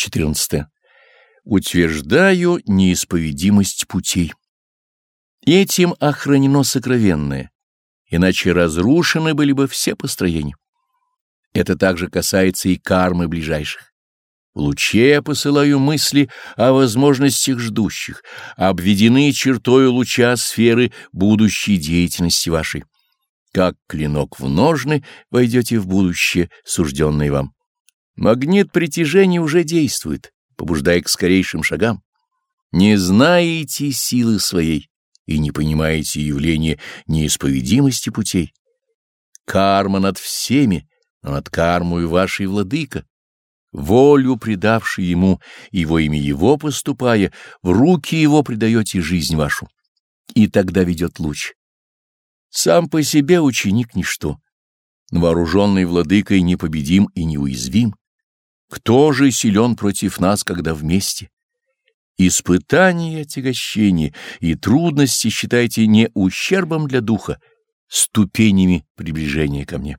14. Утверждаю неисповедимость путей. Этим охранено сокровенное, иначе разрушены были бы все построения. Это также касается и кармы ближайших. В луче посылаю мысли о возможностях ждущих, обведены чертою луча сферы будущей деятельности вашей. Как клинок в ножны войдете в будущее, сужденное вам. Магнит притяжения уже действует, побуждая к скорейшим шагам. Не знаете силы своей и не понимаете явления неисповедимости путей. Карма над всеми, но над кармой вашей владыка. Волю, предавший ему, и во имя его поступая, в руки его предаете жизнь вашу. И тогда ведет луч. Сам по себе ученик ничто, вооруженный владыкой непобедим и неуязвим. Кто же силен против нас, когда вместе? Испытания, отягощения и трудности считайте не ущербом для духа, ступенями приближения ко мне.